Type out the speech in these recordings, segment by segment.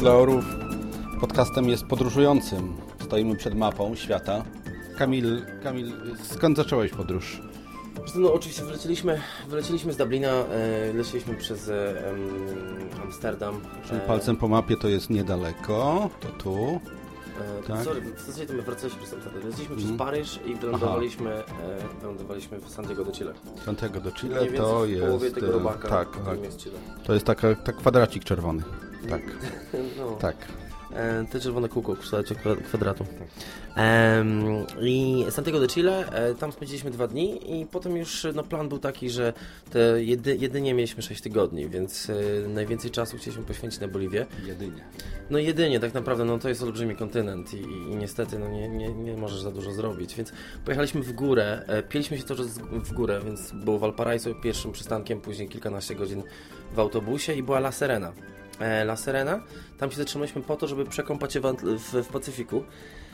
dla orów. Podcastem jest podróżującym. Stoimy przed mapą świata. Kamil, Kamil, skąd zacząłeś podróż? No oczywiście wylecieliśmy, wylecieliśmy z Dublina, e, leciliśmy przez e, Amsterdam. Czyli e, palcem po mapie to jest niedaleko, to tu. E, Tak. Sorry, w zasadzie to my wracaliśmy przez Amsterdam. Leciliśmy Mhm. przez Paryż i wylądowaliśmy, e, wylądowaliśmy w Santiago de Chile. Santiago do Mniej Chile więcej to w połowie jest... tego e, robaka, Tak, tak. jest Chile. To jest taka, tak kwadracik czerwony. Tak, No. tak. E, te czerwone kółko w kształcie kwa- kwadratu. Em, I Santiago de Chile, e, tam spędziliśmy dwa dni i potem już no, plan był taki, że te jedy, jedynie mieliśmy 6 tygodni, więc e, najwięcej czasu chcieliśmy poświęcić na Boliwię. Jedynie. No jedynie tak naprawdę, no to jest olbrzymi kontynent i, i, i niestety no, nie, nie, nie możesz za dużo zrobić, więc pojechaliśmy w górę, e, pieliśmy się też w górę, więc było Valparaiso pierwszym przystankiem, później kilkanaście godzin w autobusie i była La Serena. E, La Serena, tam się zatrzymaliśmy po to, żeby przekąpać się w, w, w Pacyfiku.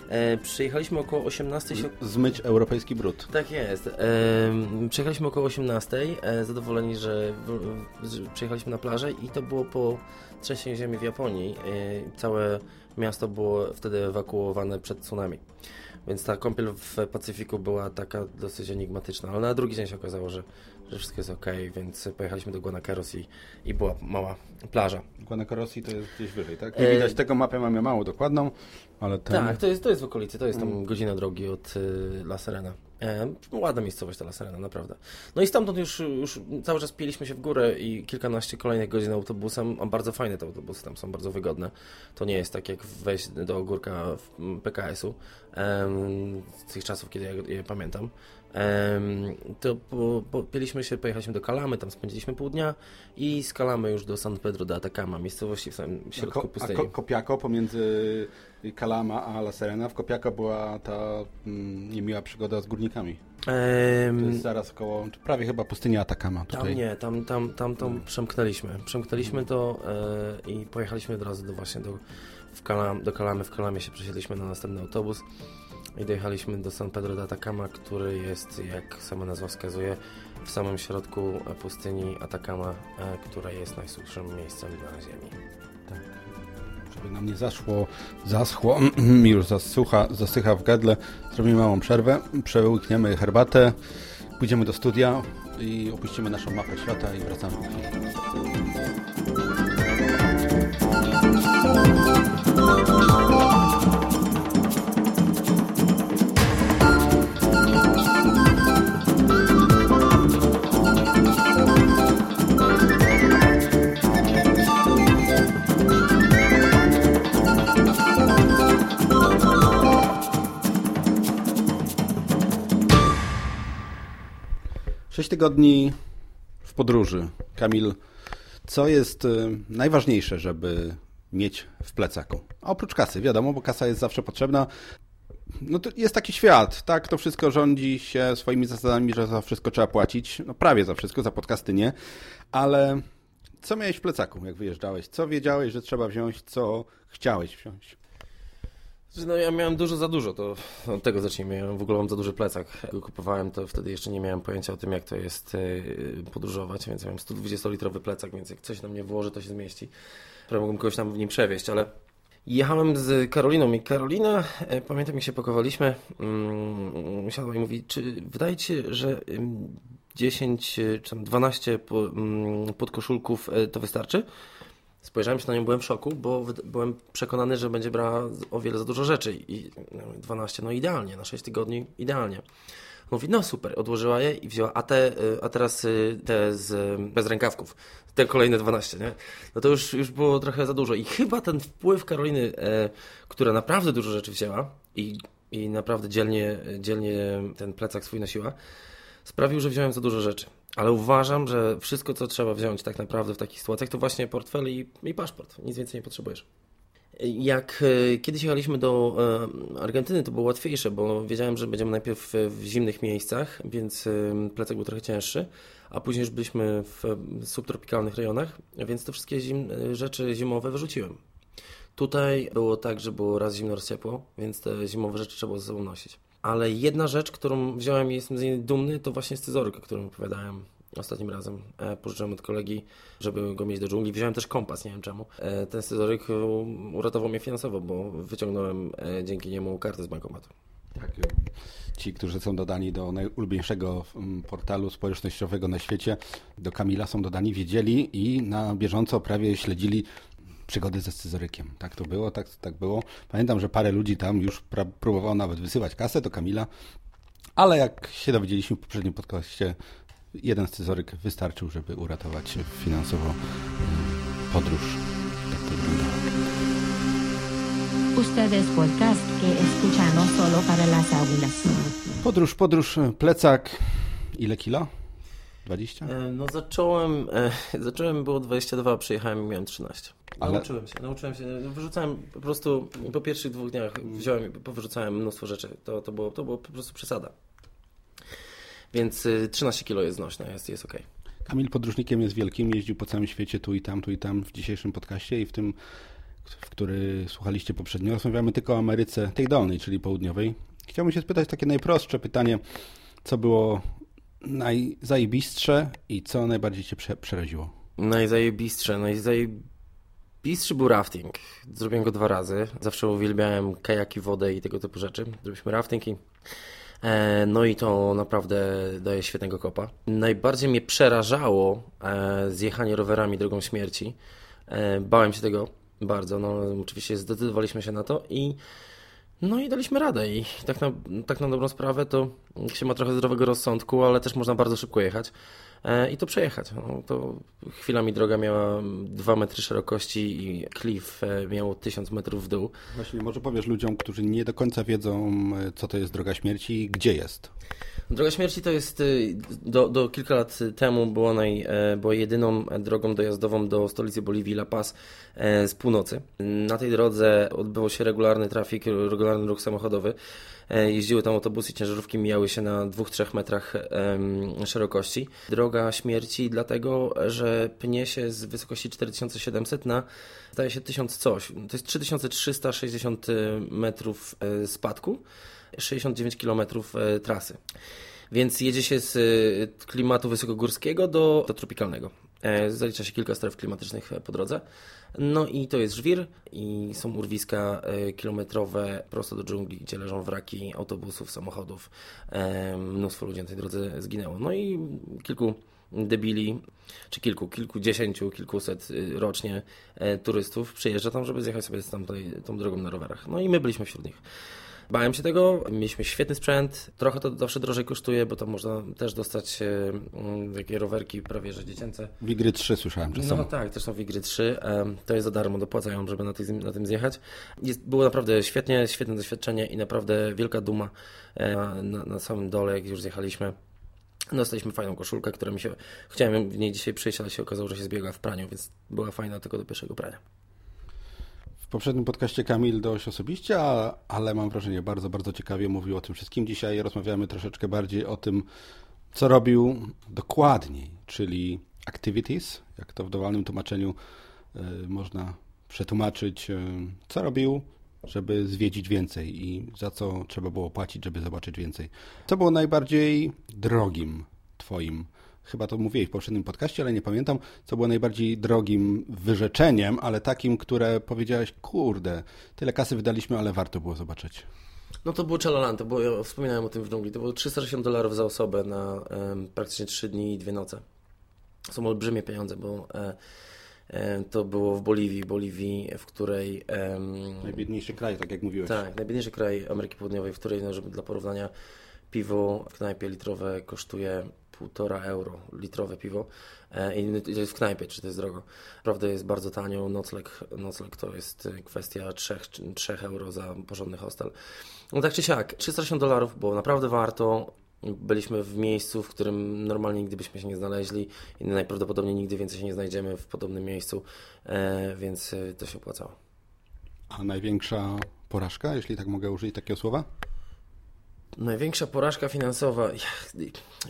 E, przyjechaliśmy około 18 się Zmyć europejski brud. tak jest. Ehm, przyjechaliśmy około 18, e, zadowoleni, że, w, że przyjechaliśmy na plażę i to było po trzęsieniu ziemi w Japonii. E, całe miasto było wtedy ewakuowane przed tsunami. Więc ta kąpiel w Pacyfiku była taka dosyć enigmatyczna, ale na drugi dzień się okazało, że, że wszystko jest ok, więc pojechaliśmy do Guanacaros i, i była mała plaża. Guanacarosi to jest gdzieś wyżej, tak? Nie E, widać tego, mapę mamy mało dokładną, ale ten... Tak, to jest, to jest w okolicy, to jest tam Mm. godzina drogi od y, La Serena. E, ładna miejscowość ta La Serena, naprawdę. No i stamtąd już, już cały czas piliśmy się w górę i kilkanaście kolejnych godzin autobusem. A bardzo fajne te autobusy tam są, bardzo wygodne. To nie jest tak jak wejść do ogórka PKS-u em, z tych czasów, kiedy ja je pamiętam. To po, się, pojechaliśmy do Kalamy, tam spędziliśmy pół dnia i z Kalamy już do San Pedro de Atacama, miejscowości w samym A, środku ko, a pustyni. ko, Kopiako pomiędzy Kalama a La Serena. W Kopiako była ta mm, niemiła przygoda z górnikami. To Em, jest zaraz koło, prawie chyba pustynia Atakama Tam tutaj. nie, tam, tam, tam to przemknęliśmy. Przemknęliśmy to e, i pojechaliśmy od razu do właśnie do, w Kalam, do Kalamy. W Kalamie się przesiedliśmy na następny autobus i dojechaliśmy do San Pedro de Atacama, który jest, jak sama nazwa wskazuje, w samym środku e, pustyni Atacama, e, która jest najsuchszym miejscem na ziemi. Żeby nam nie zaszło, zaschło, już zasucha, zasycha w gardle. Zrobimy małą przerwę, przełykniemy herbatę, pójdziemy do studia i opuścimy naszą mapę świata i wracamy po Sześć tygodni w podróży. Kamil, co jest y, najważniejsze, żeby mieć w plecaku? Oprócz kasy, wiadomo, bo kasa jest zawsze potrzebna. No to jest taki świat, tak? To wszystko rządzi się swoimi zasadami, że za wszystko trzeba płacić. No prawie za wszystko, za podcasty nie. Ale co miałeś w plecaku, jak wyjeżdżałeś? Co wiedziałeś, że trzeba wziąć? Co chciałeś wziąć? No ja miałem dużo za dużo, to od tego zacznijmy. Ja w ogóle mam za duży plecak. Go kupowałem, to wtedy jeszcze nie miałem pojęcia o tym, jak to jest yy, podróżować, więc miałem 120-litrowy plecak, więc jak coś na mnie włoży, to się zmieści. Prawie mógłbym kogoś tam w nim przewieźć, ale jechałem z Karoliną i Karolina, e, pamiętam jak się pakowaliśmy, mm, siadła i mówi, czy wydaje ci że ym, 10 e, czy tam 12 po, mm, podkoszulków e, to wystarczy? Spojrzałem się na nią, byłem w szoku, bo byłem przekonany, że będzie brała o wiele za dużo rzeczy. I no, 12, no idealnie, na 6 tygodni idealnie. Mówi, no super, odłożyła je i wzięła, a, te, y, a teraz y, te z, bez rękawków, te kolejne 12, nie? No to już, już było trochę za dużo. I chyba ten wpływ Karoliny, e, która naprawdę dużo rzeczy wzięła i, i naprawdę dzielnie, dzielnie ten plecak swój nosiła, sprawił, że wziąłem za dużo rzeczy. Ale uważam, że wszystko, co trzeba wziąć tak naprawdę w takich sytuacjach, to właśnie portfel i, i paszport. Nic więcej nie potrzebujesz. Jak e, kiedyś jechaliśmy do e, Argentyny, to było łatwiejsze, bo wiedziałem, że będziemy najpierw w, zimnych miejscach, więc e, plecak był trochę cięższy, a później już byliśmy w subtropikalnych rejonach, więc te wszystkie zim, rzeczy zimowe wyrzuciłem. Tutaj było tak, że było raz zimno, raz ciepło, więc te zimowe rzeczy trzeba było ze sobą nosić. Ale jedna rzecz, którą wziąłem i jestem z niej dumny, to właśnie scyzoryk, o którym opowiadałem. ostatnim razem. E, pożyczyłem od kolegi, żeby go mieć do dżungli. Wziąłem też kompas, nie wiem czemu. E, ten scyzoryk uratował mnie finansowo, bo wyciągnąłem dzięki niemu kartę z bankomatu. Tak. Ci, którzy są dodani do najulubieńszego mm, portalu społecznościowego na świecie, do Kamila są dodani, wiedzieli i na bieżąco prawie śledzili przygody ze scyzorykiem. Tak to było, tak, tak było. Pamiętam, że parę ludzi tam już próbowało nawet wysyłać kasę do Kamila, ale jak się dowiedzieliśmy w poprzednim podcaście, jeden scyzoryk wystarczył, żeby uratować finansowo mm, podróż. Tak to wyglądało. Ustedes podcast que escuchan solo para las aulas. Podróż, podróż, plecak. Ile kilo? 20? E, no zacząłem, e, zacząłem było 22, a przyjechałem i miałem 13. Ale... Nauczyłem się, nauczyłem się, wyrzucałem po prostu, po pierwszych dwóch dniach wziąłem i powyrzucałem mnóstwo rzeczy. To, to, było, to było po prostu przesada. Więc 13 y, kilo jest znośne, jest, jest ok. Kamil podróżnikiem jest wielkim, jeździł po całym świecie, tu i tam, tu i tam w dzisiejszym podcaście i w tym, w który słuchaliście poprzednio, rozmawiamy tylko o Ameryce tej dolnej, czyli południowej. Chciałbym się spytać takie najprostsze pytanie, co było najzajebistsze i co najbardziej Cię przeraziło? Najzajebistsze, najzajebistszy był rafting. Zrobiłem go dwa razy. Zawsze uwielbiałem kajaki, wodę i tego typu rzeczy. Zrobiliśmy rafting i e, no i to naprawdę daje świetnego kopa. Najbardziej mnie przerażało e, zjechanie rowerami drogą śmierci. E, bałem się tego bardzo. No, oczywiście zdecydowaliśmy się na to i no i daliśmy radę i tak na, tak na dobrą sprawę to się ma trochę zdrowego rozsądku, ale też można bardzo szybko jechać i to przejechać. No, to chwilami droga miała 2 metry szerokości i klif e, miał 1000 metrów w dół. Właśnie, może powiesz ludziom, którzy nie do końca wiedzą, e, co to jest droga śmierci i gdzie jest? Droga śmierci to jest do, do kilka lat temu była, naj, była jedyną drogą dojazdową do stolicy Boliwii La Paz z północy. Na tej drodze odbywał się regularny trafik, regularny ruch samochodowy. Jeździły tam autobusy, ciężarówki mijały się na 2-3 metrach szerokości. Droga śmierci dlatego, że pnie się z wysokości 4700 na zdaje się 1000 coś. To jest 3360 metrów e, spadku, 69 km e, trasy. Więc jedzie się z e, klimatu wysokogórskiego do, do tropikalnego. Zalicza się kilka stref klimatycznych po drodze. No i to jest żwir i są urwiska e, kilometrowe prosto do dżungli, gdzie leżą wraki autobusów, samochodów. E, mnóstwo ludzi na tej drodze zginęło. No i kilku debili, czy kilku, kilkudziesięciu, kilkuset y, rocznie e, turystów przyjeżdża tam, żeby zjechać sobie tam, tą drogą na rowerach. No i my byliśmy wśród nich. Bałem się tego, mieliśmy świetny sprzęt, trochę to zawsze drożej kosztuje, bo to można też dostać e, takie rowerki prawie że dziecięce. Wigry 3 słyszałem, że są. No tak, też są Wigry 3, to jest za darmo, dopłacają, żeby na tym, na tym zjechać. Jest, było naprawdę świetnie, świetne doświadczenie i naprawdę wielka duma e, na, na samym dole, jak już zjechaliśmy. Dostaliśmy fajną koszulkę, która mi się. Chciałem w niej dzisiaj przyjść, ale się okazało, że się zbiega w praniu, więc była fajna tylko do pierwszego prania. W poprzednim podcaście Kamil dość osobiście, ale mam wrażenie, bardzo, bardzo ciekawie mówił o tym wszystkim. Dzisiaj rozmawiamy troszeczkę bardziej o tym, co robił dokładniej, czyli activities, jak to w dowolnym tłumaczeniu y, można przetłumaczyć, y, co robił, żeby zwiedzić więcej i za co trzeba było płacić, żeby zobaczyć więcej. Co było najbardziej drogim Twoim chyba to mówiłeś w poprzednim podcaście, ale nie pamiętam, co było najbardziej drogim wyrzeczeniem, ale takim, które powiedziałeś, kurde, tyle kasy wydaliśmy, ale warto było zobaczyć. No to było Chalalan, to było, ja wspominałem o tym w dżungli, to było 360 dolarów za osobę na um, praktycznie 3 dni i 2 noce. Są olbrzymie pieniądze, bo e, e, to było w Boliwii, Boliwii, w której... najbiedniejszy kraj, tak jak mówiłeś. Tak, najbiedniejszy kraj Ameryki Południowej, w której, no, żeby dla porównania, piwo w knajpie litrowe kosztuje półtora euro litrowe piwo e, i to jest w knajpie, czy to jest drogo. Naprawdę jest bardzo tanio, nocleg, nocleg to jest kwestia 3, 3 euro za porządny hostel. No tak czy siak, 360 dolarów, bo naprawdę warto. Byliśmy w miejscu, w którym normalnie nigdy byśmy się nie znaleźli i najprawdopodobniej nigdy więcej się nie znajdziemy w podobnym miejscu, e, więc e, to się opłacało. A największa porażka, jeśli tak mogę użyć takiego słowa? Największa porażka finansowa.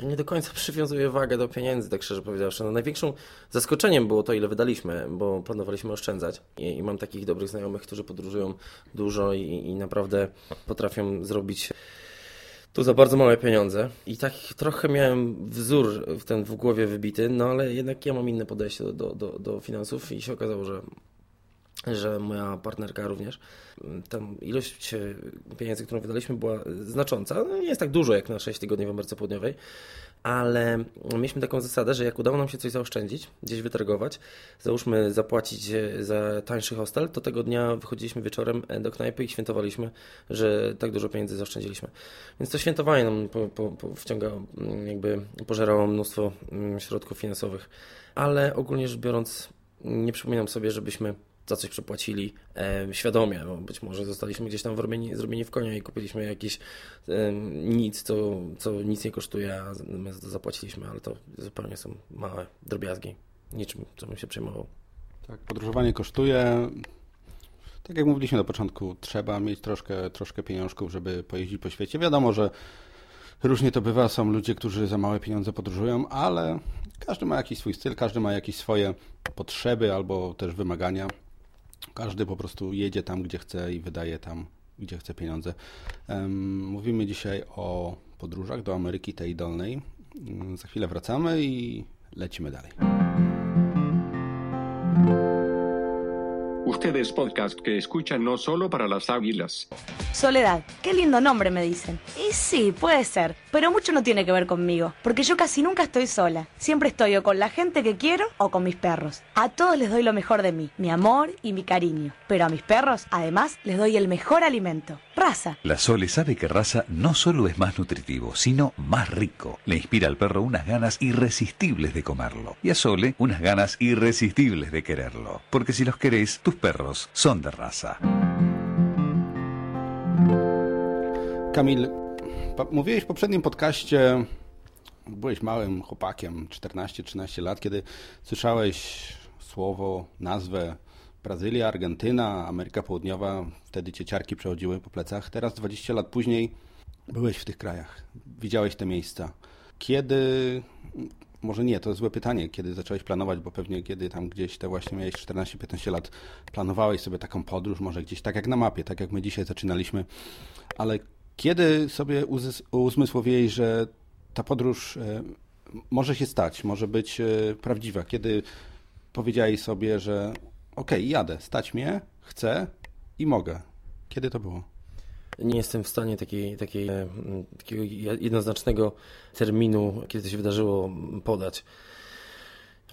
Ja nie do końca przywiązuję wagę do pieniędzy, tak szczerze powiedziawszy. No, największym zaskoczeniem było to, ile wydaliśmy, bo planowaliśmy oszczędzać. I, i mam takich dobrych znajomych, którzy podróżują dużo i, i naprawdę potrafią zrobić to za bardzo małe pieniądze. I tak trochę miałem wzór w ten w głowie wybity, no ale jednak ja mam inne podejście do, do, do, do finansów i się okazało, że że moja partnerka również. Tam ilość pieniędzy, którą wydaliśmy, była znacząca. No, nie jest tak dużo jak na 6 tygodni w Ameryce Południowej, ale mieliśmy taką zasadę, że jak udało nam się coś zaoszczędzić, gdzieś wytargować, załóżmy zapłacić za tańszy hostel, to tego dnia wychodziliśmy wieczorem do knajpy i świętowaliśmy, że tak dużo pieniędzy zaoszczędziliśmy. Więc to świętowanie nam po, po, po wciągało, jakby pożerało mnóstwo mm, środków finansowych, ale ogólnie rzecz biorąc nie przypominam sobie, żebyśmy za coś przepłacili e, świadomie. No, być może zostaliśmy gdzieś tam zrobieni, zrobieni w konia i kupiliśmy jakieś e, nic, co, co nic nie kosztuje, a my zapłaciliśmy, ale to zupełnie są małe drobiazgi. Niczym, co bym się przejmował. Tak, podróżowanie kosztuje. Tak jak mówiliśmy na początku, trzeba mieć troszkę, troszkę pieniążków, żeby pojeździć po świecie. Wiadomo, że różnie to bywa. Są ludzie, którzy za małe pieniądze podróżują, ale każdy ma jakiś swój styl, każdy ma jakieś swoje potrzeby albo też wymagania. Każdy po prostu jedzie tam, gdzie chce i wydaje tam, gdzie chce pieniądze. Mówimy dzisiaj o podróżach do Ameryki tej dolnej. Mm, za chwilę wracamy i lecimy dalej. Ustedes podcast que escuchan no solo para las águilas. Soledad, qué lindo nombre me dicen. Y sí, puede ser, pero mucho no tiene que ver conmigo, porque yo casi nunca estoy sola. Siempre estoy o con la gente que quiero o con mis perros. A todos les doy lo mejor de mí, mi amor y mi cariño. Pero a mis perros, además, les doy el mejor alimento. Raza. La Sole sabe que raza no solo es más nutritivo, sino más rico. Le inspira al perro unas ganas irresistibles de comerlo. Y a Sole unas ganas irresistibles de quererlo. Porque si los querés, tus perros son de raza. Kamil, mówiłeś w poprzednim podcaście, byłeś małym chłopakiem, 14-13 lat, kiedy słyszałeś słowo, nazwę Brazylia, Argentyna, Ameryka Południowa, wtedy cieciarki przechodziły po plecach. Teraz 20 lat później byłeś w tych krajach, widziałeś te miejsca. Kiedy może nie, to złe pytanie, kiedy zacząłeś planować, bo pewnie kiedy tam gdzieś te właśnie miałeś 14-15 lat, planowałeś sobie taką podróż, może gdzieś tak jak na mapie, tak jak my dzisiaj zaczynaliśmy, ale kiedy sobie uzmysłowiłeś, że ta podróż e, może się stać, może być e, prawdziwa? Kiedy powiedziałeś sobie, że okej, okay, jadę, stać mnie, chcę i mogę. Kiedy to było? Nie jestem w stanie takiej, takiej, e, takiego jednoznacznego terminu, kiedy to się wydarzyło, podać.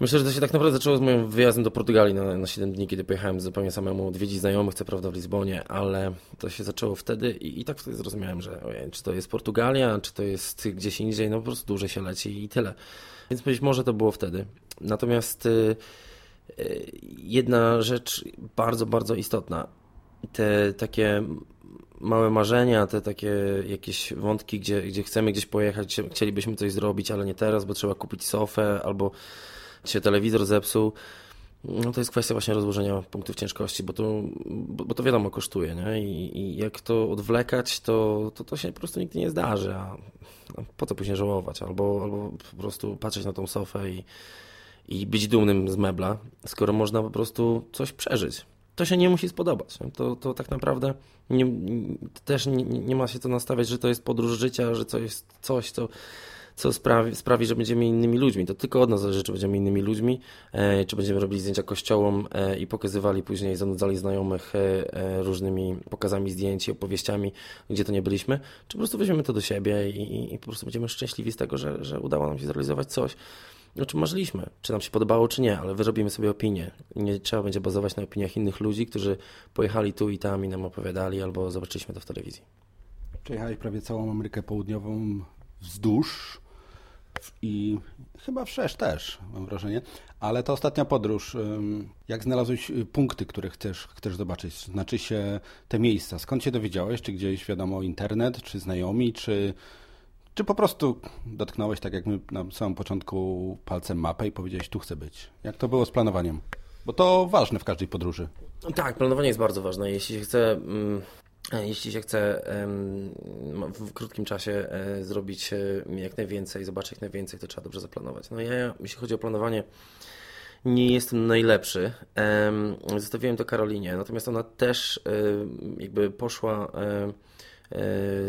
Myślę, że to się tak naprawdę zaczęło z moim wyjazdem do Portugalii na, na 7 dni, kiedy pojechałem zupełnie samemu odwiedzić znajomych, co prawda w Lizbonie, ale to się zaczęło wtedy i, i tak wtedy zrozumiałem, że ojej, czy to jest Portugalia, czy to jest gdzieś indziej, no po prostu dłużej się leci i tyle. Więc być może to było wtedy. Natomiast y, y, jedna rzecz bardzo, bardzo istotna. Te takie małe marzenia, te takie jakieś wątki, gdzie, gdzie chcemy gdzieś pojechać, chcielibyśmy coś zrobić, ale nie teraz, bo trzeba kupić sofę albo się telewizor zepsuł. No to jest kwestia właśnie rozłożenia punktów ciężkości, bo to, bo, to wiadomo kosztuje, nie? I, I, jak to odwlekać, to, to to się po prostu nigdy nie zdarzy, a po co później żałować? Albo, albo po prostu patrzeć na tą sofę i, i być dumnym z mebla, skoro można po prostu coś przeżyć. To się nie musi spodobać. To, to tak naprawdę nie, też nie, nie ma się to nastawiać, że to jest podróż życia, że to jest coś, co co sprawi, sprawi, że będziemy innymi ludźmi. To tylko od nas zależy, czy będziemy innymi ludźmi, e, czy będziemy robili zdjęcia kościołom e, i pokazywali później, zanudzali znajomych e, różnymi pokazami zdjęć i opowieściami, gdzie to nie byliśmy, czy po prostu weźmiemy to do siebie i, i po prostu będziemy szczęśliwi z tego, że, że udało nam się zrealizować coś, o czym marzyliśmy. Czy nam się podobało, czy nie, ale wyrobimy sobie opinię. Nie trzeba będzie bazować na opiniach innych ludzi, którzy pojechali tu i tam i nam opowiadali, albo zobaczyliśmy to w telewizji. Przejechałeś prawie całą Amerykę Południową wzdłuż i chyba wszerz też, mam wrażenie. Ale ta ostatnia podróż, jak znalazłeś y, punkty, które chcesz, chcesz zobaczyć? Znaczy się te miejsca. Skąd się dowiedziałeś? Czy gdzieś wiadomo internet, czy znajomi, czy, czy po prostu dotknąłeś, tak jak my na samym początku, palcem mapę i powiedziałeś, tu chcę być? Jak to było z planowaniem? Bo to ważne w każdej podróży. Tak, planowanie jest bardzo ważne. Jeśli się chce mm, E, jeśli się chce w krótkim czasie e, zrobić e, jak najwięcej, zobaczyć jak najwięcej, to trzeba dobrze zaplanować. No ja, jeśli chodzi o planowanie, nie jestem najlepszy. Zostawiłem to Karolinie, natomiast ona też jakby poszła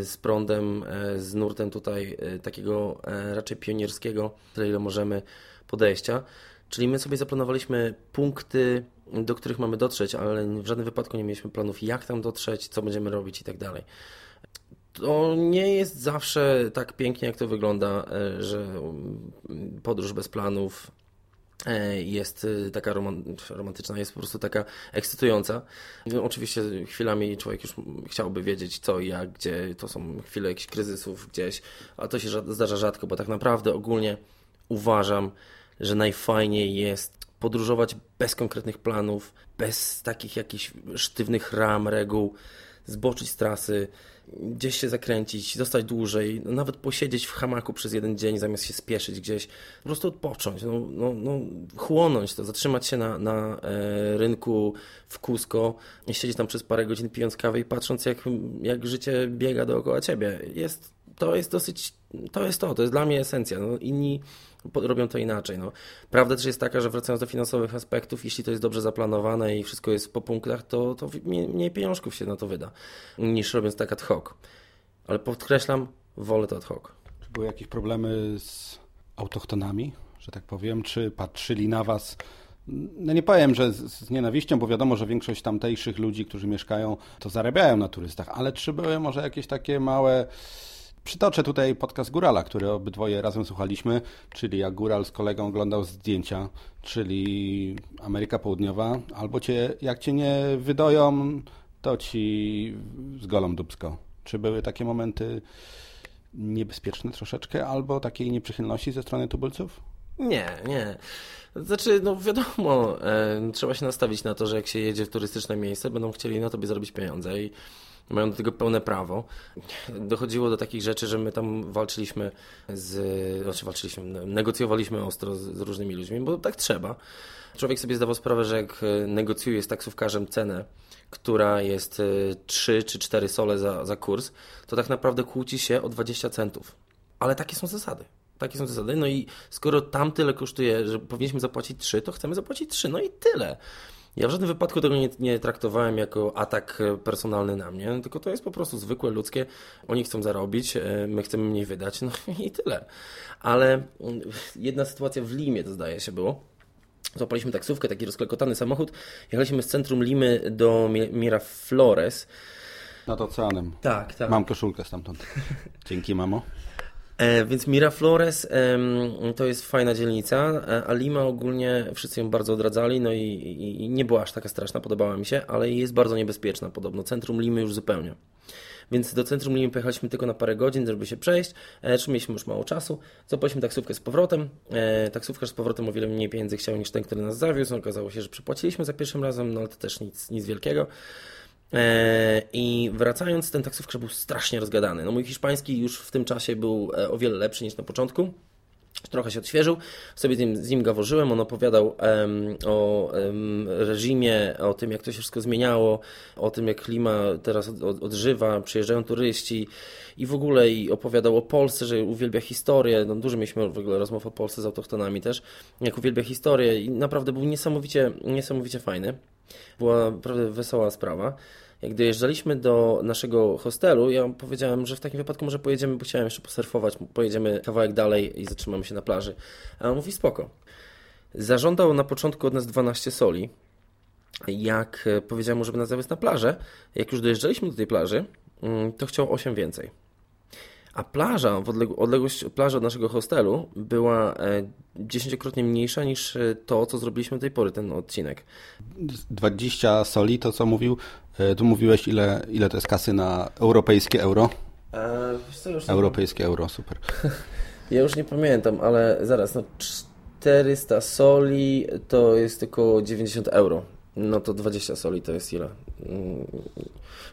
z prądem, z nurtem tutaj takiego raczej pionierskiego, tyle ile możemy podejścia. Czyli my sobie zaplanowaliśmy punkty, do których mamy dotrzeć, ale w żadnym wypadku nie mieliśmy planów, jak tam dotrzeć, co będziemy robić i tak dalej. To nie jest zawsze tak pięknie, jak to wygląda, e, że mm, podróż bez planów e, jest e, taka romantyczna, jest po prostu taka ekscytująca. Oczywiście chwilami człowiek już chciałby wiedzieć co i jak, gdzie to są chwile jakichś kryzysów gdzieś, a to się zdarza rzadko, bo tak naprawdę ogólnie uważam, że najfajniej jest podróżować bez konkretnych planów, bez takich jakichś sztywnych ram, reguł, zboczyć z trasy, gdzieś się zakręcić, zostać dłużej, no nawet posiedzieć w hamaku przez jeden dzień zamiast się spieszyć gdzieś, po prostu odpocząć, no, no, no chłonąć to, zatrzymać się na, na e, rynku w Cusco i siedzieć tam przez parę godzin pijąc kawę i patrząc jak, jak życie biega dookoła ciebie. Jest, to jest dosyć, to jest to, to jest dla mnie esencja. No, inni robią to inaczej. No. Prawda też jest taka, że wracając do finansowych aspektów, jeśli to jest dobrze zaplanowane i wszystko jest po punktach, to, to mniej pieniążków się na to wyda, niż robiąc tak ad hoc. Ale podkreślam, wolę to ad hoc. Czy były jakieś problemy z autochtonami, że tak powiem? Czy patrzyli na was no nie powiem, że z, z, nienawiścią, bo wiadomo, że większość tamtejszych ludzi, którzy mieszkają, to zarabiają na turystach, ale czy były może jakieś takie małe Przytoczę tutaj podcast Górala, który obydwoje razem słuchaliśmy, czyli jak Góral z kolegą oglądał zdjęcia, czyli Ameryka Południowa, albo cię, jak cię nie wydoją, to ci zgolą dubsko. Czy były takie momenty niebezpieczne troszeczkę, albo takiej nieprzychylności ze strony tubylców? Nie, nie. Znaczy, no wiadomo, e, trzeba się nastawić na to, że jak się jedzie w turystyczne miejsce, będą chcieli na tobie zarobić pieniądze i mają do tego pełne prawo. Dochodziło do takich rzeczy, że my tam walczyliśmy z, znaczy walczyliśmy, negocjowaliśmy ostro z, z różnymi ludźmi, bo tak trzeba. Człowiek sobie zdawał sprawę, że jak negocjuje z taksówkarzem cenę, która jest 3 e, czy 4 sole za, za kurs, to tak naprawdę kłóci się o 20 centów. Ale takie są zasady. Takie są zasady. No i skoro tam tyle kosztuje, że powinniśmy zapłacić 3, to chcemy zapłacić 3. No i tyle. Ja w żadnym wypadku tego nie, nie, traktowałem jako atak personalny na mnie, tylko to jest po prostu zwykłe, ludzkie. Oni chcą zarobić, e, my chcemy mniej wydać, no i tyle. Ale mm, jedna sytuacja w Limie, to zdaje się było. Złapaliśmy taksówkę, taki rozklekotany samochód. Jechaliśmy z centrum Limy do Miraflores. Nad oceanem. Tak, tak. Mam koszulkę stamtąd. Dzięki, mamo. E, więc Miraflores to jest fajna dzielnica, e, a Lima ogólnie wszyscy ją bardzo odradzali, no i, i, nie była aż taka straszna, podobała mi się, ale jest bardzo niebezpieczna podobno. Centrum Limy już zupełnie. Więc do centrum Limy pojechaliśmy tylko na parę godzin, żeby się przejść. E, czy mieliśmy już mało czasu. Zapłaciliśmy taksówkę z powrotem. E, taksówkarz z powrotem o wiele mniej pieniędzy chciał niż ten, który nas zawiózł. Okazało się, że przypłaciliśmy za pierwszym razem, no ale to też nic, nic wielkiego. E, I wracając, ten taksówkarz był strasznie rozgadany. No mój hiszpański już w tym czasie był e, o wiele lepszy niż na początku. Trochę się odświeżył, sobie z nim, z nim gaworzyłem, on opowiadał um, o um, reżimie, o tym jak to się wszystko zmieniało, o tym jak klima teraz od, od, odżywa, przyjeżdżają turyści i w ogóle i opowiadał o Polsce, że uwielbia historię, no, dużo mieliśmy w ogóle rozmów o Polsce z autochtonami też, jak uwielbia historię i naprawdę był niesamowicie, niesamowicie fajny. Była naprawdę wesoła sprawa. Jak dojeżdżaliśmy do naszego hostelu, ja powiedziałem, że w takim wypadku może pojedziemy, bo chciałem jeszcze posurfować, pojedziemy kawałek dalej i zatrzymamy się na plaży. A on mówi spoko. Zażądał na początku od nas 12 soli. Jak powiedziałem mu, żeby nas zawiózł na plażę, jak już dojeżdżaliśmy do tej plaży, mm, to chciał 8 więcej. A plaża, odległość plaży od naszego hostelu była e, dziesięciokrotnie mniejsza niż e, to, co zrobiliśmy do tej pory, ten odcinek. 20 soli, to co mówił, e, tu mówiłeś ile, ile to jest kasy na europejskie euro? E, europejskie euro, super. ja już nie pamiętam, ale zaraz, no 400 soli to jest około 90 euro. No to 20 soli to jest ile?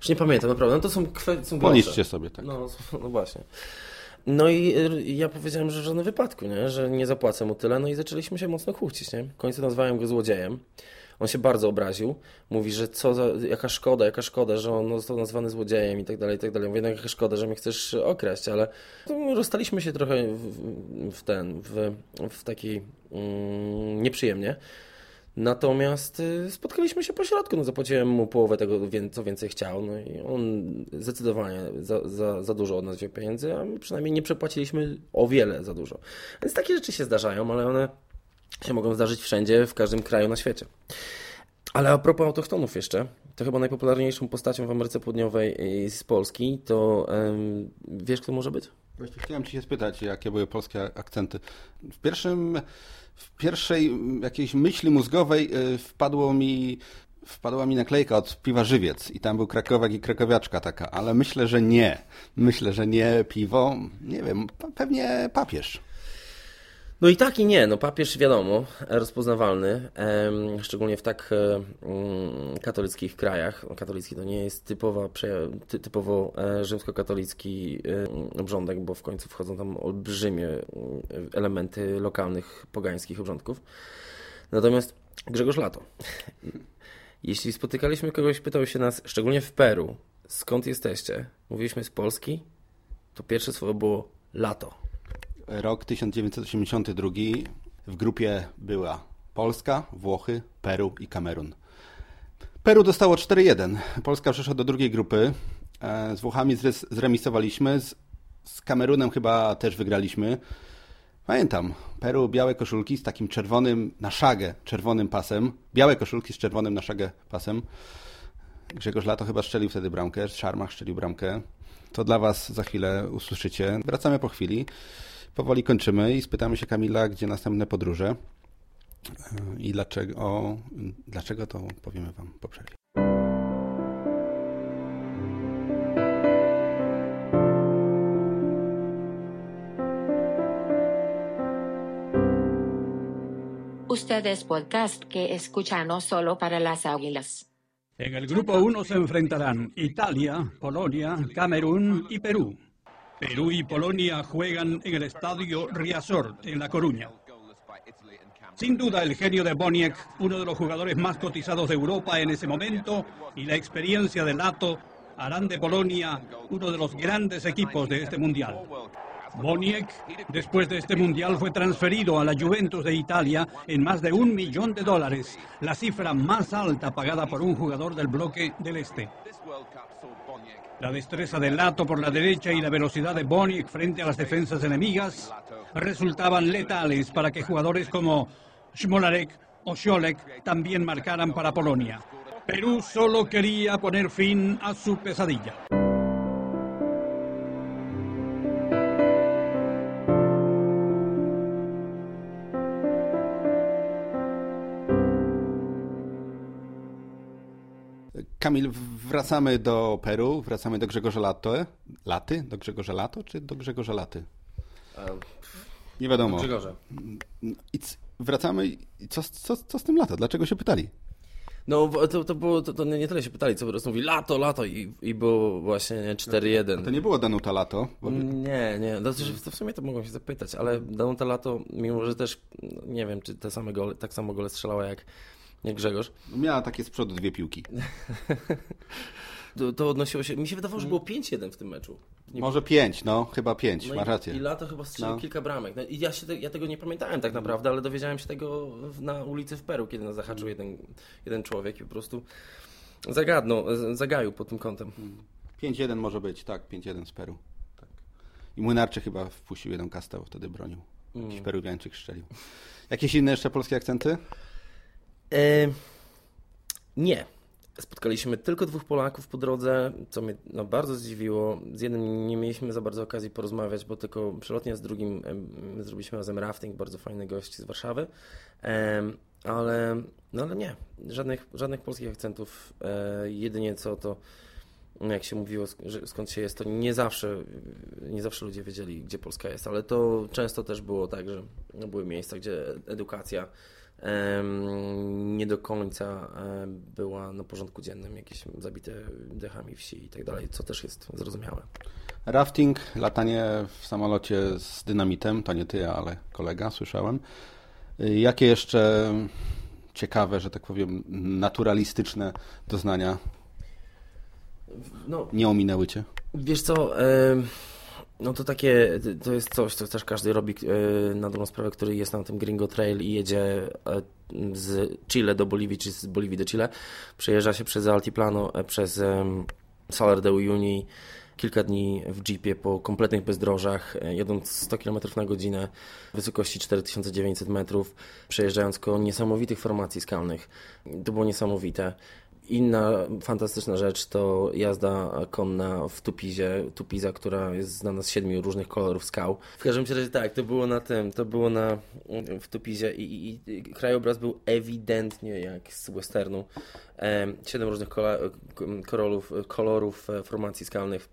Już nie pamiętam, naprawdę. No to są kwestie. Policzcie sobie tak. No, no właśnie. No i ja powiedziałem, że w żadnym wypadku, nie? że nie zapłacę mu tyle, no i zaczęliśmy się mocno kłócić. Nie? W końcu nazwałem go złodziejem. On się bardzo obraził. Mówi, że co za, jaka szkoda, jaka szkoda, że on został nazwany złodziejem i tak dalej, i tak dalej. Mówię, no jaka szkoda, że mnie chcesz okraść, ale rozstaliśmy się trochę w, w ten, w, w taki mm, nieprzyjemnie. Natomiast y, spotkaliśmy się po środku, no zapłaciłem mu połowę tego, co więcej chciał, no i on zdecydowanie za, za, za dużo od nas wziął pieniędzy, a my przynajmniej nie przepłaciliśmy o wiele za dużo. Więc takie rzeczy się zdarzają, ale one się mogą zdarzyć wszędzie, w każdym kraju na świecie. Ale a propos autochtonów jeszcze, to chyba najpopularniejszą postacią w Ameryce Południowej z Polski, to um, wiesz kto może być? Właśnie chciałem Cię się spytać, jakie były polskie akcenty. W pierwszym, w pierwszej jakiejś myśli mózgowej y, wpadło mi, wpadła mi naklejka od piwa Żywiec i tam był krakowiak i krakowiaczka taka, ale myślę, że nie. Myślę, że nie piwo, nie wiem, pewnie papież. No i tak i nie. No papież wiadomo, rozpoznawalny, szczególnie w tak e, mm, katolickich krajach. No, katolicki to nie jest typowa, typowo e, rzymskokatolicki e, obrządek, bo w końcu wchodzą tam olbrzymie elementy lokalnych, pogańskich obrządków. Natomiast Grzegorz Lato. Jeśli spotykaliśmy kogoś, pytał się nas, szczególnie w Peru, skąd jesteście? Mówiliśmy z Polski, to pierwsze słowo było lato rok 1982 w grupie była Polska, Włochy, Peru i Kamerun. Peru dostało 4-1. Polska przeszła do drugiej grupy. E, z Włochami zremisowaliśmy, z, Kamerunem chyba też wygraliśmy. Pamiętam, Peru białe koszulki z takim czerwonym na szagę, czerwonym pasem. Białe koszulki z czerwonym na szagę pasem. Grzegorz Lato chyba strzelił wtedy bramkę, Szarmach strzelił bramkę. To dla Was za chwilę usłyszycie. Wracamy po chwili powoli kończymy i spytamy się Kamila, gdzie następne podróże i dlaczego, dlaczego to powiemy Wam po przerwie. Ustedes podcast que escuchan no solo para las águilas. En el grupo 1 se enfrentarán Italia, Polonia, Camerún y Perú. Perú y Polonia juegan en el estadio Riazor, en La Coruña. Sin duda, el genio de Boniek, uno de los jugadores más cotizados de Europa en ese momento, y la experiencia de Lato harán de Polonia uno de los grandes equipos de este mundial. Boniek, después de este mundial, fue transferido a la Juventus de Italia en más de un millón de dólares, la cifra más alta pagada por un jugador del bloque del Este. La destreza de Lato por la derecha y la velocidad de Boniek frente a las defensas enemigas resultaban letales para que jugadores como Smolarek o Scholek también marcaran para Polonia. Perú solo quería poner fin a su pesadilla. Kamil, wracamy do Peru, wracamy do Grzegorza Lato. Laty? Do Grzegorza Lato czy do Grzegorza Laty? Nie wiadomo. Grzegorze. I wracamy. Co, co, co z tym lato? Dlaczego się pytali? No, to, to było, to, to, nie tyle się pytali, co po prostu mówi lato, lato i, i było właśnie 4-1. To nie było Danuta Lato? Bo... Nie, nie, to, to w sumie to mogą się zapytać, ale Danuta Lato, mimo że też, nie wiem, czy te same gole, tak samo gole strzelała jak jak Grzegorz. Miała takie z przodu dwie piłki. to, to, odnosiło się, mi się wydawało, że było 5-1 w tym meczu. Nie Może 5, no, chyba 5, no masz rację. I Lato chyba strzelił no. kilka bramek. No, I ja, się te, ja tego nie pamiętałem tak naprawdę, ale dowiedziałem się tego na ulicy w Peru, kiedy nas zahaczył jeden, jeden człowiek i po prostu zagadnął, zagaił pod tym kątem. 5-1 może być, tak, 5-1 z Peru. Tak. I Młynarczy chyba wpuścił jeden kastę, wtedy bronił. Jakiś mm. Peruwiańczyk strzelił. Jakieś inne jeszcze polskie akcenty? E, nie. Spotkaliśmy tylko dwóch Polaków po drodze, co mnie no, bardzo zdziwiło. Z jednym nie mieliśmy za bardzo okazji porozmawiać, bo tylko przelotnie, z drugim zrobiliśmy razem rafting, bardzo fajny gość z Warszawy. Ale, no ale nie, żadnych, żadnych polskich akcentów. E, jedynie co to, jak się mówiło, skąd się jest, to nie zawsze, nie zawsze ludzie wiedzieli, gdzie Polska jest, ale to często też było tak, że były miejsca, gdzie edukacja nie do końca była na porządku dziennym, jakieś zabite dechami wsi i tak dalej, co też jest zrozumiałe. Rafting, latanie w samolocie z dynamitem, to nie ty, ale kolega, słyszałem. Jakie jeszcze ciekawe, że tak powiem, naturalistyczne doznania no, nie ominęły cię? Wiesz co, No to takie, to jest coś, co też każdy robi e, na dobrą sprawę, który jest na tym Gringo Trail i jedzie e, z Chile do Boliwii, czy z Boliwii do Chile. Przejeżdża się przez Altiplano, e, przez Salar de Uyuni, kilka dni w jeepie po kompletnych bezdrożach, jedąc 100 km na godzinę, wysokości 4900 metrów, przejeżdżając koło niesamowitych formacji skalnych. To było niesamowite. Inna fantastyczna rzecz to jazda konna w Tupizie, Tupiza, która jest znana z siedmiu różnych kolorów skał. W każdym razie tak, to było na tym, to było na, w Tupizie i, i, i krajobraz był ewidentnie jak z westernu. Siedem różnych kolorów, kolorów e, formacji skalnych.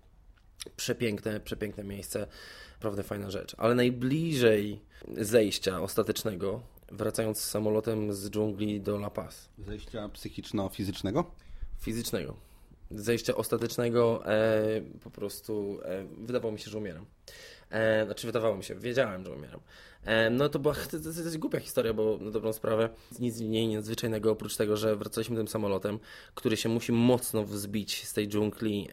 Przepiękne, przepiękne miejsce, naprawdę fajna rzecz. Ale najbliżej zejścia ostatecznego wracając z samolotem z dżungli do La Paz. Zejścia psychiczno-fizycznego? Fizycznego. Zejścia ostatecznego e, po prostu e, wydawało mi się, że umieram. E, znaczy wydawało mi się, wiedziałem, że umieram. E, no to była to, to, głupia historia, bo na dobrą sprawę nic mniej nadzwyczajnego oprócz tego, że wracaliśmy tym samolotem, który się musi mocno wzbić z tej dżungli,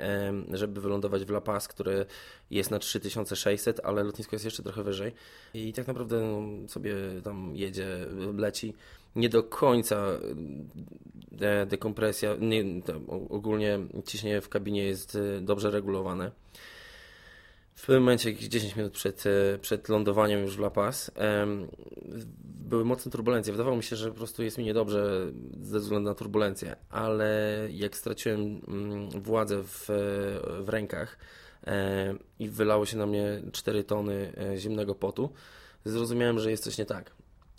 żeby wylądować w La Paz, który jest na 3600, ale lotnisko jest jeszcze trochę wyżej. I tak naprawdę no, sobie tam jedzie, leci. Nie do końca de dekompresja, nie, ogólnie ciśnienie w kabinie jest e, dobrze regulowane w pewnym momencie, jakieś 10 minut przed, e, przed lądowaniem już w La Paz, były mocne turbulencje. Wydawało mi się, że po prostu jest mi niedobrze ze względu na turbulencję, ale jak straciłem mm, władzę w, w rękach e, i wylało się na mnie 4 tony e, zimnego potu, zrozumiałem, że jest coś nie tak.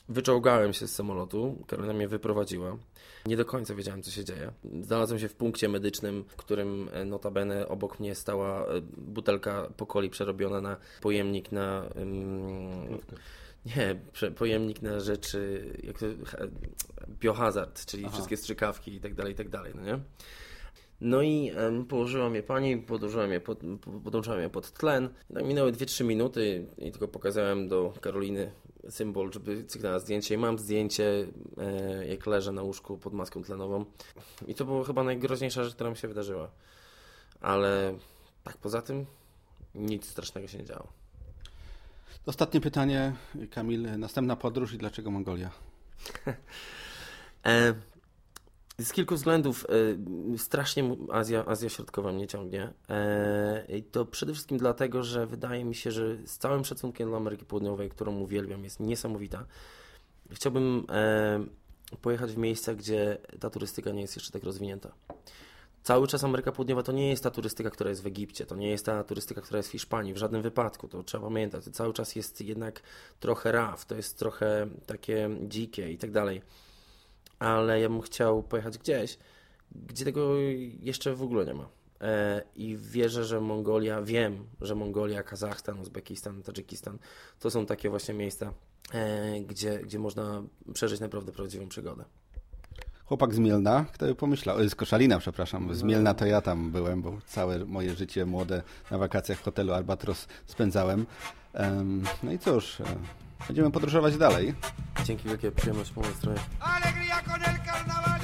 Wyczołgałem się z samolotu, Karolina mnie wyprowadziła. Nie do końca wiedziałem, co się dzieje. Znalazłem się w punkcie medycznym, w którym e, notabene obok mnie stała e, butelka pokoli przerobiona na pojemnik na... Um, nie, pojemnik na rzeczy, jak to, biohazard, czyli Aha. wszystkie strzykawki i tak dalej, i tak dalej, no nie? No i um, położyłam je pani, podłożyłam je pod, podłączyłam je pod tlen. No, minęły 2-3 minuty i tylko pokazałem do Karoliny symbol, żeby sygnała zdjęcie. I mam zdjęcie, e, jak leżę na łóżku pod maską tlenową. I to było chyba najgroźniejsza rzecz, która mi się wydarzyła. Ale tak poza tym nic strasznego się nie działo. Ostatnie pytanie, Kamil. Następna podróż i dlaczego Mongolia? e, z kilku względów e, strasznie Azja, Azja Środkowa mnie ciągnie. E, I to przede wszystkim dlatego, że wydaje mi się, że z całym szacunkiem dla Ameryki Południowej, którą uwielbiam, jest niesamowita. Chciałbym e, pojechać w miejsca, gdzie ta turystyka nie jest jeszcze tak rozwinięta. Cały czas Ameryka Południowa to nie jest ta turystyka, która jest w Egipcie, to nie jest ta turystyka, która jest w Hiszpanii, w żadnym wypadku, to trzeba pamiętać. To cały czas jest jednak trochę raf, to jest trochę takie dzikie i tak dalej ale ja bym chciał pojechać gdzieś, gdzie tego jeszcze w ogóle nie ma. E, I wierzę, że Mongolia, wiem, że Mongolia, Kazachstan, Uzbekistan, Tadżykistan to są takie właśnie miejsca, e, gdzie, gdzie można przeżyć naprawdę prawdziwą przygodę. Chłopak z Mielna, kto by pomyślał, z Koszalina, przepraszam, z Mielna to ja tam byłem, bo całe moje życie młode na wakacjach w hotelu Albatros spędzałem. No i cóż, e, Będziemy podróżować dalej. Dzięki wielkie, przyjemność po mojej stronie. Alegria con el carnaval!